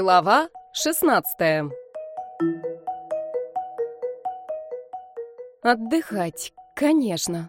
Глава 16 Отдыхать, конечно.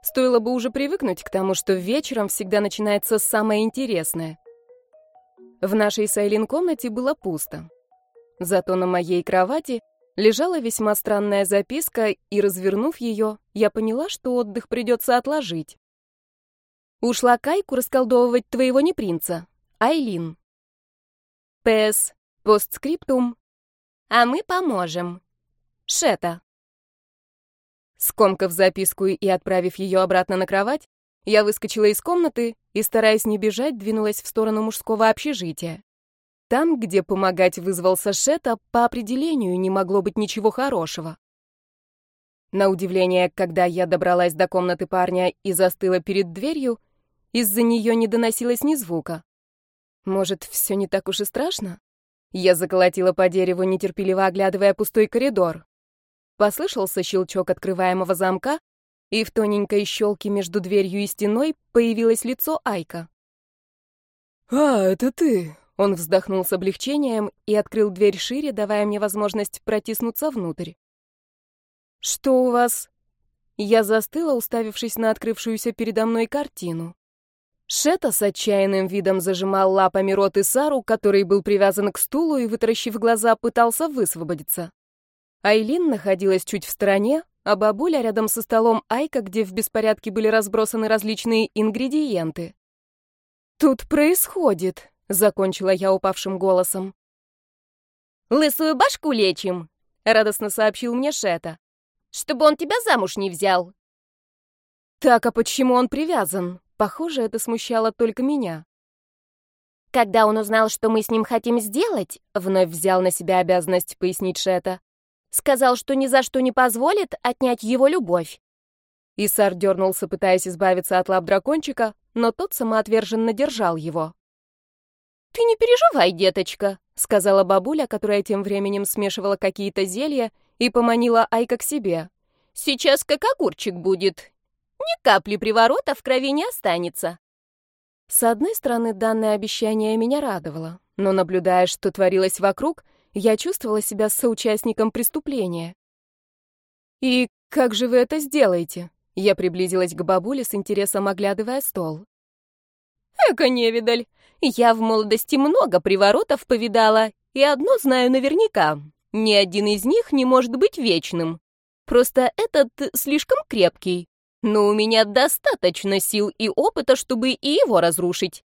Стоило бы уже привыкнуть к тому, что вечером всегда начинается самое интересное. В нашей Сайлин комнате было пусто. Зато на моей кровати лежала весьма странная записка, и, развернув ее, я поняла, что отдых придется отложить. «Ушла Кайку расколдовывать твоего непринца. Айлин». «П.С. Постскриптум. А мы поможем. Шета». Скомкав записку и отправив ее обратно на кровать, я выскочила из комнаты и, стараясь не бежать, двинулась в сторону мужского общежития. Там, где помогать вызвался Шета, по определению не могло быть ничего хорошего. На удивление, когда я добралась до комнаты парня и застыла перед дверью, из-за нее не доносилось ни звука. Может, все не так уж и страшно? Я заколотила по дереву, нетерпеливо оглядывая пустой коридор. Послышался щелчок открываемого замка, и в тоненькой щелке между дверью и стеной появилось лицо Айка. «А, это ты!» Он вздохнул с облегчением и открыл дверь шире, давая мне возможность протиснуться внутрь. «Что у вас?» Я застыла, уставившись на открывшуюся передо мной картину. Шета с отчаянным видом зажимал лапами рот Исару, который был привязан к стулу и, вытаращив глаза, пытался высвободиться. Айлин находилась чуть в стороне, а бабуля рядом со столом Айка, где в беспорядке были разбросаны различные ингредиенты. «Тут происходит», закончила я упавшим голосом. «Лысую башку лечим», — радостно сообщил мне Шета. «Чтобы он тебя замуж не взял». «Так, а почему он привязан? Похоже, это смущало только меня». «Когда он узнал, что мы с ним хотим сделать», — вновь взял на себя обязанность пояснить Шета, сказал, что ни за что не позволит отнять его любовь. Исар дернулся, пытаясь избавиться от лап дракончика, но тот самоотверженно держал его. «Ты не переживай, деточка», — сказала бабуля, которая тем временем смешивала какие-то зелья и поманила Айка к себе. «Сейчас как огурчик будет. Ни капли приворота в крови не останется». С одной стороны, данное обещание меня радовало, но, наблюдая, что творилось вокруг, я чувствовала себя соучастником преступления. «И как же вы это сделаете?» Я приблизилась к бабуле с интересом, оглядывая стол. «Эка невидаль! Я в молодости много приворотов повидала, и одно знаю наверняка. Ни один из них не может быть вечным. Просто этот слишком крепкий. Но у меня достаточно сил и опыта, чтобы и его разрушить.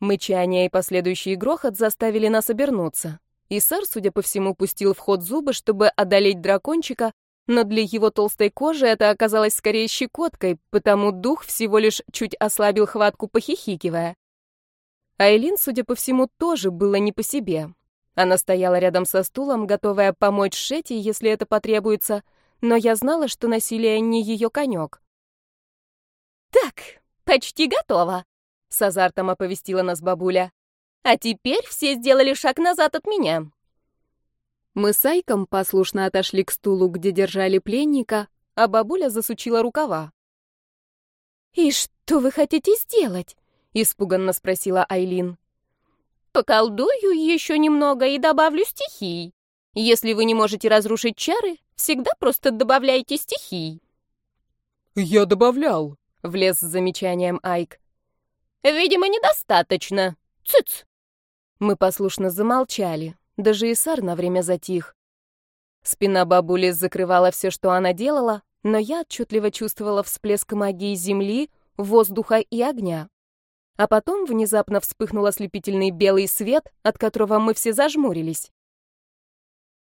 Мычание и последующий грохот заставили нас обернуться. И сэр, судя по всему, пустил в ход зубы, чтобы одолеть дракончика, но для его толстой кожи это оказалось скорее щекоткой, потому дух всего лишь чуть ослабил хватку, похихикивая. Айлин, судя по всему, тоже было не по себе. Она стояла рядом со стулом, готовая помочь Шетти, если это потребуется, но я знала, что насилие не ее конек. «Так, почти готово», — с азартом оповестила нас бабуля. «А теперь все сделали шаг назад от меня». Мы с Айком послушно отошли к стулу, где держали пленника, а бабуля засучила рукава. «И что вы хотите сделать?» испуганно спросила Айлин. Поколдую еще немного и добавлю стихий. Если вы не можете разрушить чары, всегда просто добавляйте стихий. Я добавлял, влез с замечанием Айк. Видимо, недостаточно. Цыц. Мы послушно замолчали. Даже Исар на время затих. Спина бабули закрывала все, что она делала, но я отчетливо чувствовала всплеск магии земли, воздуха и огня. А потом внезапно вспыхнул ослепительный белый свет, от которого мы все зажмурились.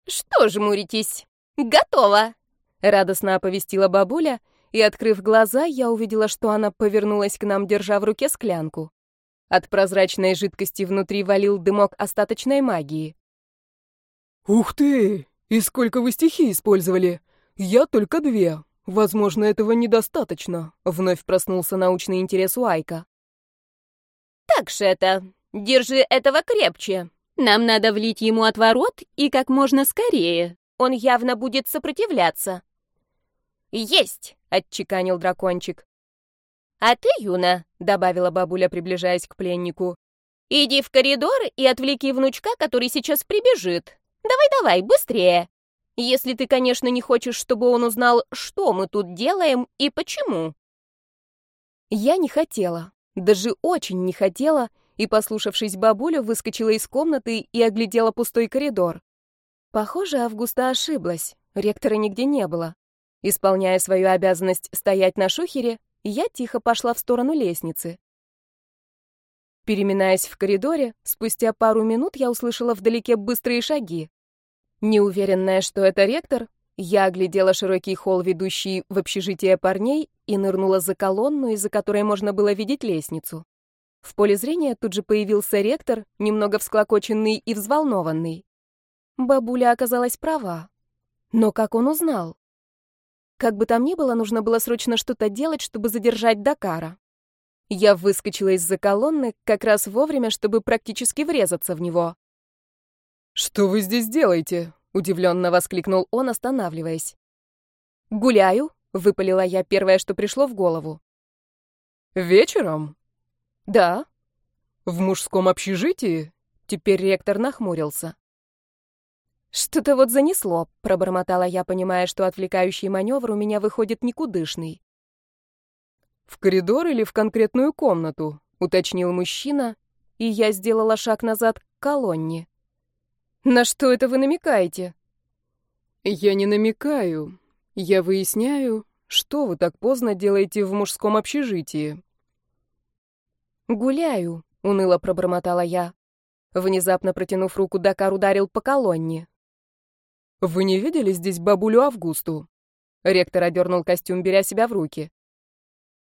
«Что жмуритесь? Готово!» — радостно оповестила бабуля, и, открыв глаза, я увидела, что она повернулась к нам, держа в руке склянку. От прозрачной жидкости внутри валил дымок остаточной магии. «Ух ты! И сколько вы стихи использовали? Я только две. Возможно, этого недостаточно», — вновь проснулся научный интерес у Айка. Так, Шета, держи этого крепче. Нам надо влить ему отворот и как можно скорее. Он явно будет сопротивляться. Есть, отчеканил дракончик. А ты, Юна, добавила бабуля, приближаясь к пленнику, Иди в коридор и отвлеки внучка, который сейчас прибежит. Давай-давай, быстрее. Если ты, конечно, не хочешь, чтобы он узнал, что мы тут делаем и почему. Я не хотела, даже очень не хотела, и, послушавшись бабулю, выскочила из комнаты и оглядела пустой коридор. Похоже, Августа ошиблась, ректора нигде не было. Исполняя свою обязанность стоять на шухере, я тихо пошла в сторону лестницы. Переминаясь в коридоре, спустя пару минут я услышала вдалеке быстрые шаги. Неуверенная, что это ректор, я оглядела широкий холл, ведущий в общежитие парней, и нырнула за колонну, из-за которой можно было видеть лестницу. В поле зрения тут же появился ректор, немного всклокоченный и взволнованный. Бабуля оказалась права. Но как он узнал? Как бы там ни было, нужно было срочно что-то делать, чтобы задержать Дакара. Я выскочила из-за колонны как раз вовремя, чтобы практически врезаться в него. «Что вы здесь делаете?» — удивленно воскликнул он, останавливаясь. «Гуляю», — выпалила я первое, что пришло в голову. «Вечером?» «Да». «В мужском общежитии?» Теперь ректор нахмурился. «Что-то вот занесло», — пробормотала я, понимая, что отвлекающий маневр у меня выходит никудышный. «В коридор или в конкретную комнату?» — уточнил мужчина, и я сделала шаг назад к колонне. «На что это вы намекаете?» «Я не намекаю. Я выясняю, что вы так поздно делаете в мужском общежитии». «Гуляю», — уныло пробормотала я. Внезапно протянув руку, Дакар ударил по колонне. «Вы не видели здесь бабулю Августу?» Ректор одернул костюм, беря себя в руки.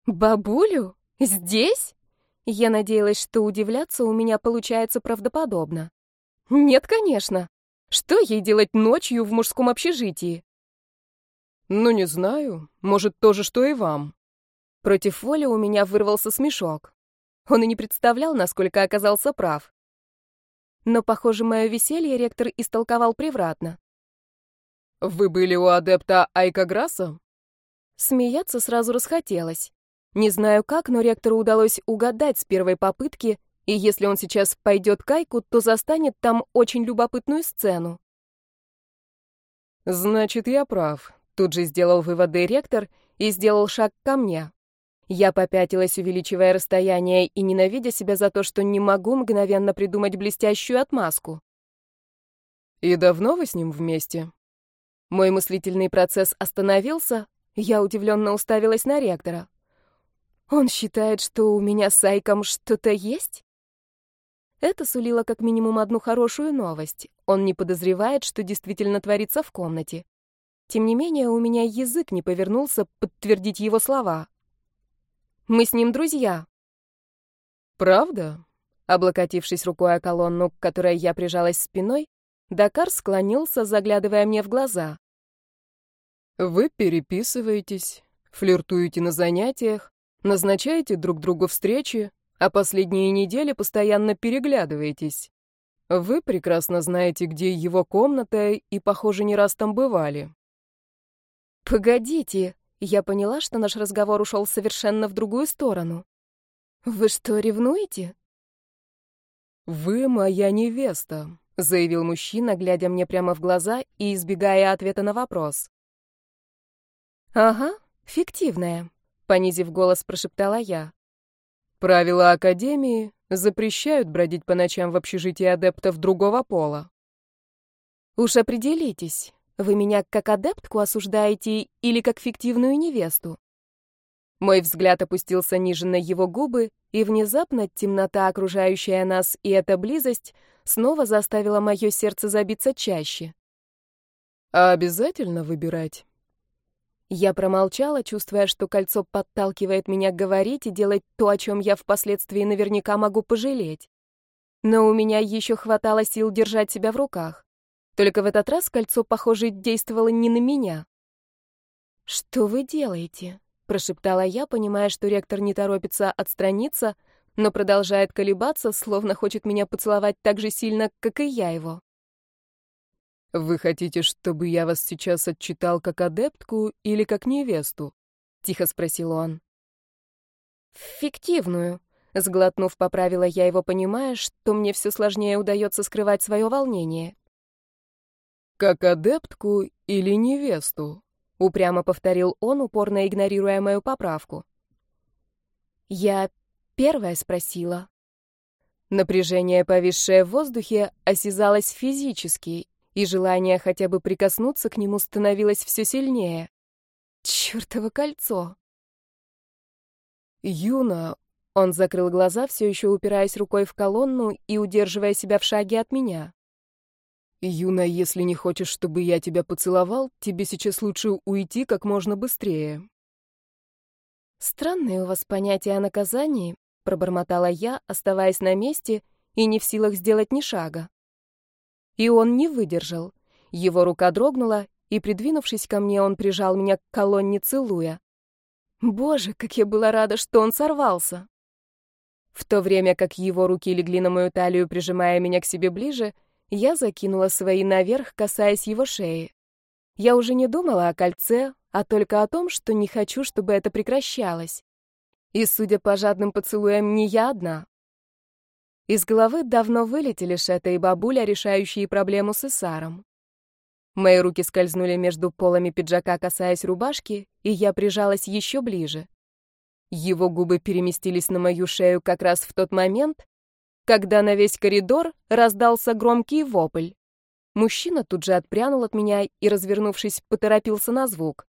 «Бабулю? Здесь?» Я надеялась, что удивляться у меня получается правдоподобно. «Нет, конечно. Что ей делать ночью в мужском общежитии?» «Ну, не знаю. Может, то же, что и вам». Против воли у меня вырвался смешок. Он и не представлял, насколько оказался прав. Но, похоже, мое веселье ректор истолковал превратно. «Вы были у адепта Айка Грасса?» Смеяться сразу расхотелось. Не знаю как, но ректору удалось угадать с первой попытки, и если он сейчас пойдет к Айку, то застанет там очень любопытную сцену. «Значит, я прав», — тут же сделал выводы ректор и сделал шаг ко мне. Я попятилась, увеличивая расстояние и ненавидя себя за то, что не могу мгновенно придумать блестящую отмазку. «И давно вы с ним вместе?» Мой мыслительный процесс остановился, я удивленно уставилась на ректора. Он считает, что у меня с Айком что-то есть? Это сулило как минимум одну хорошую новость. Он не подозревает, что действительно творится в комнате. Тем не менее, у меня язык не повернулся подтвердить его слова. Мы с ним друзья. Правда? Облокотившись рукой о колонну, к которой я прижалась спиной, Дакар склонился, заглядывая мне в глаза. «Вы переписываетесь, флиртуете на занятиях, назначаете друг другу встречи, а последние недели постоянно переглядываетесь. Вы прекрасно знаете, где его комната, и, похоже, не раз там бывали». «Погодите», я поняла, что наш разговор ушел совершенно в другую сторону. «Вы что, ревнуете?» «Вы моя невеста», заявил мужчина, глядя мне прямо в глаза и избегая ответа на вопрос. Ага, фиктивная, понизив голос, прошептала я. Правила академии запрещают бродить по ночам в общежитии адептов другого пола. Уж определитесь, вы меня как адептку осуждаете или как фиктивную невесту? Мой взгляд опустился ниже на его губы, и внезапно темнота, окружающая нас, и эта близость снова заставила мое сердце забиться чаще. «А обязательно выбирать?» Я промолчала, чувствуя, что кольцо подталкивает меня говорить и делать то, о чем я впоследствии наверняка могу пожалеть. Но у меня еще хватало сил держать себя в руках. Только в этот раз кольцо, похоже, действовало не на меня. «Что вы делаете?» Прошептала я, понимая, что ректор не торопится отстраниться, но продолжает колебаться, словно хочет меня поцеловать так же сильно, как и я его. «Вы хотите, чтобы я вас сейчас отчитал как адептку или как невесту?» — тихо спросил он. «Фиктивную», — Сглотнув, поправила я его, понимая, что мне все сложнее удается скрывать свое волнение. «Как адептку или невесту?» — упрямо повторил он, упорно игнорируя мою поправку. Я первая спросила. Напряжение, повисшее в воздухе, осязалось физически, и желание хотя бы прикоснуться к нему становилось все сильнее. Чёртово кольцо! «Юна!» — он закрыл глаза, все еще упираясь рукой в колонну и удерживая себя в шаге от меня. «Юна, если не хочешь, чтобы я тебя поцеловал, тебе сейчас лучше уйти как можно быстрее». «Странные у вас понятия о наказании», — пробормотала я, оставаясь на месте и не в силах сделать ни шага. И он не выдержал. Его рука дрогнула, и, придвинувшись ко мне, он прижал меня к колонне, целуя. Боже, как я была рада, что он сорвался! В то время как его руки легли на мою талию, прижимая меня к себе ближе, — я закинула свои наверх, касаясь его шеи. Я уже не думала о кольце, а только о том, что не хочу, чтобы это прекращалось. И, судя по жадным поцелуям, не я одна. Из головы давно вылетели Шета и бабуля, решающие проблему с Исаром. Мои руки скользнули между полами пиджака, касаясь рубашки, и я прижалась еще ближе. Его губы переместились на мою шею как раз в тот момент, когда на весь коридор раздался громкий вопль. Мужчина тут же отпрянул от меня и, развернувшись, поторопился на звук.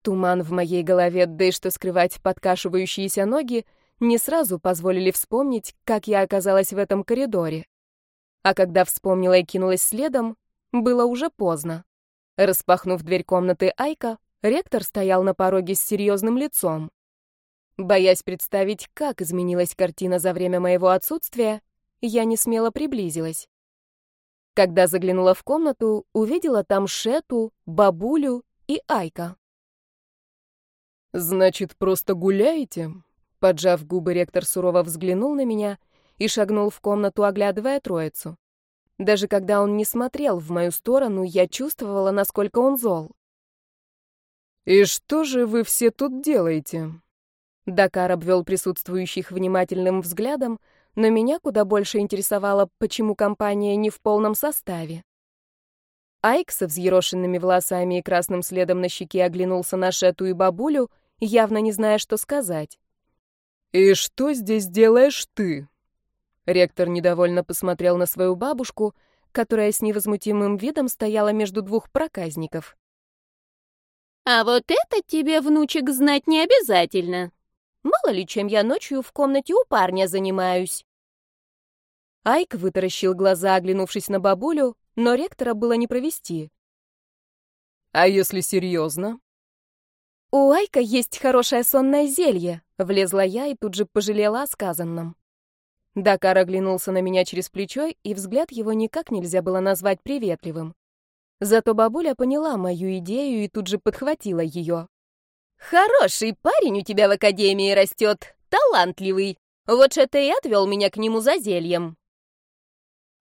Туман в моей голове, да и что скрывать подкашивающиеся ноги, не сразу позволили вспомнить, как я оказалась в этом коридоре. А когда вспомнила и кинулась следом, было уже поздно. Распахнув дверь комнаты Айка, ректор стоял на пороге с серьезным лицом. Боясь представить, как изменилась картина за время моего отсутствия, я не смело приблизилась. Когда заглянула в комнату, увидела там Шету, бабулю и Айка. «Значит, просто гуляете?» Поджав губы, ректор сурово взглянул на меня и шагнул в комнату, оглядывая троицу. Даже когда он не смотрел в мою сторону, я чувствовала, насколько он зол. «И что же вы все тут делаете?» Дакар обвел присутствующих внимательным взглядом, но меня куда больше интересовало, почему компания не в полном составе. Айк со взъерошенными волосами и красным следом на щеке оглянулся на Шету и бабулю, явно не зная, что сказать. «И что здесь делаешь ты?» Ректор недовольно посмотрел на свою бабушку, которая с невозмутимым видом стояла между двух проказников. «А вот это тебе, внучек, знать не обязательно», Мало ли, чем я ночью в комнате у парня занимаюсь. Айк вытаращил глаза, оглянувшись на бабулю, но ректора было не провести. «А если серьезно?» «У Айка есть хорошее сонное зелье», — влезла я и тут же пожалела о сказанном. Дакар оглянулся на меня через плечо, и взгляд его никак нельзя было назвать приветливым. Зато бабуля поняла мою идею и тут же подхватила ее. Хороший парень у тебя в академии растет, талантливый. Вот что ты и отвел меня к нему за зельем.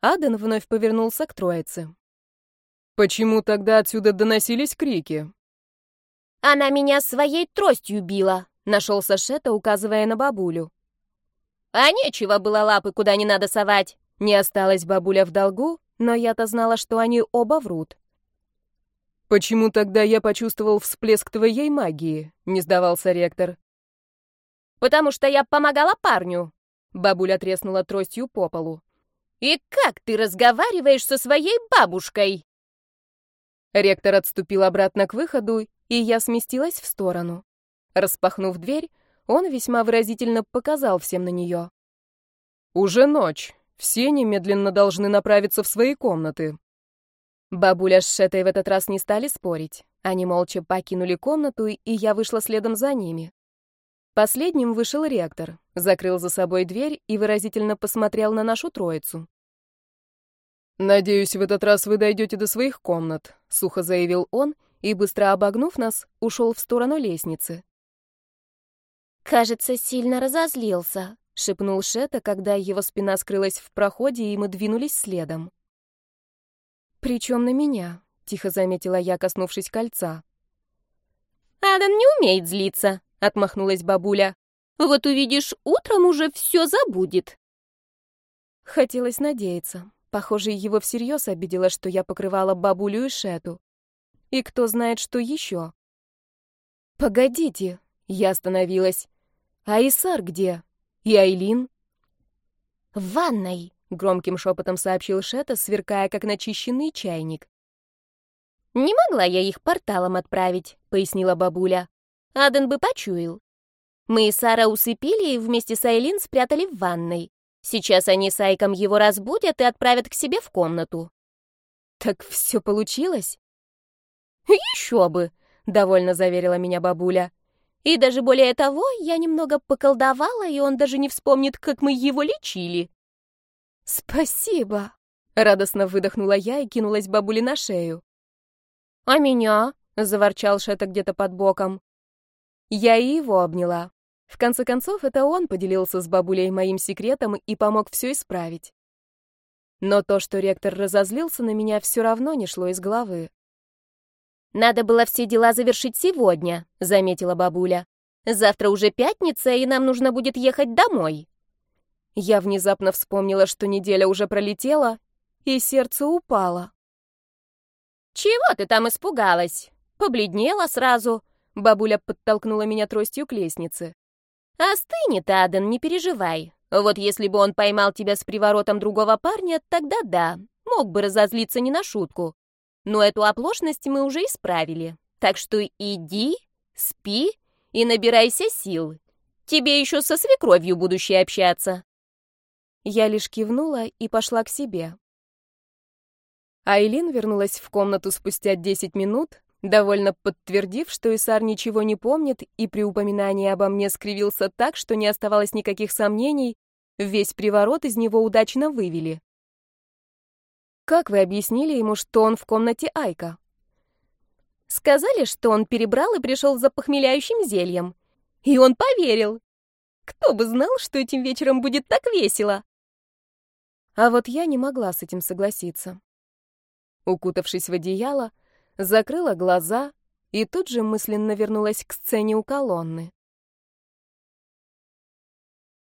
Аден вновь повернулся к троице. Почему тогда отсюда доносились крики? Она меня своей тростью била, нашелся Шета, указывая на бабулю. А нечего было лапы куда не надо совать. Не осталась бабуля в долгу, но я-то знала, что они оба врут. «Почему тогда я почувствовал всплеск твоей магии?» — не сдавался ректор. «Потому что я помогала парню», — бабуля треснула тростью по полу. «И как ты разговариваешь со своей бабушкой?» Ректор отступил обратно к выходу, и я сместилась в сторону. Распахнув дверь, он весьма выразительно показал всем на нее. «Уже ночь. Все немедленно должны направиться в свои комнаты. Бабуля с Шетой в этот раз не стали спорить. Они молча покинули комнату, и я вышла следом за ними. Последним вышел ректор, закрыл за собой дверь и выразительно посмотрел на нашу троицу. «Надеюсь, в этот раз вы дойдете до своих комнат», — сухо заявил он, и, быстро обогнув нас, ушел в сторону лестницы. «Кажется, сильно разозлился», — шепнул Шета, когда его спина скрылась в проходе, и мы двинулись следом. «Причем на меня», — тихо заметила я, коснувшись кольца. «Адан не умеет злиться», — отмахнулась бабуля. Вот увидишь, утром уже все забудет. Хотелось надеяться. Похоже, его всерьез обидело, что я покрывала бабулю и Шету. И кто знает, что еще. «Погодите!» — я остановилась. «А Исар где? И Айлин?» «В ванной!» — громким шепотом сообщил Шета, сверкая, как начищенный чайник. «Не могла я их порталом отправить», — пояснила бабуля. «Аден бы почуял. Мы и Сара усыпили и вместе с Айлин спрятали в ванной. Сейчас они с Айком его разбудят и отправят к себе в комнату». «Так все получилось?» «Еще бы!» — довольно заверила меня бабуля. «И даже более того, я немного поколдовала, и он даже не вспомнит, как мы его лечили». «Спасибо!» — радостно выдохнула я и кинулась бабуле на шею. «А меня?» — заворчал Шета где-то под боком. Я и его обняла. В конце концов, это он поделился с бабулей моим секретом и помог все исправить. Но то, что ректор разозлился на меня, все равно не шло из головы. «Надо было все дела завершить сегодня», — заметила бабуля. «Завтра уже пятница, и нам нужно будет ехать домой». Я внезапно вспомнила, что неделя уже пролетела, и сердце упало. «Чего ты там испугалась? Побледнела сразу». Бабуля подтолкнула меня тростью к лестнице. «Остынет, Аден, не переживай. Вот если бы он поймал тебя с приворотом другого парня, тогда да, мог бы разозлиться не на шутку. Но эту оплошность мы уже исправили. Так что иди, спи и набирайся сил. Тебе еще со свекровью будущее общаться». Я лишь кивнула и пошла к себе. Айлин вернулась в комнату спустя 10 минут, довольно подтвердив, что Исар ничего не помнит и при упоминании обо мне скривился так, что не оставалось никаких сомнений, весь приворот из него удачно вывели. «Как вы объяснили ему, что он в комнате Айка?» «Сказали, что он перебрал и пришел за похмеляющим зельем. И он поверил. Кто бы знал, что этим вечером будет так весело!» А вот я не могла с этим согласиться. Укутавшись в одеяло, закрыла глаза и тут же мысленно вернулась к сцене у колонны.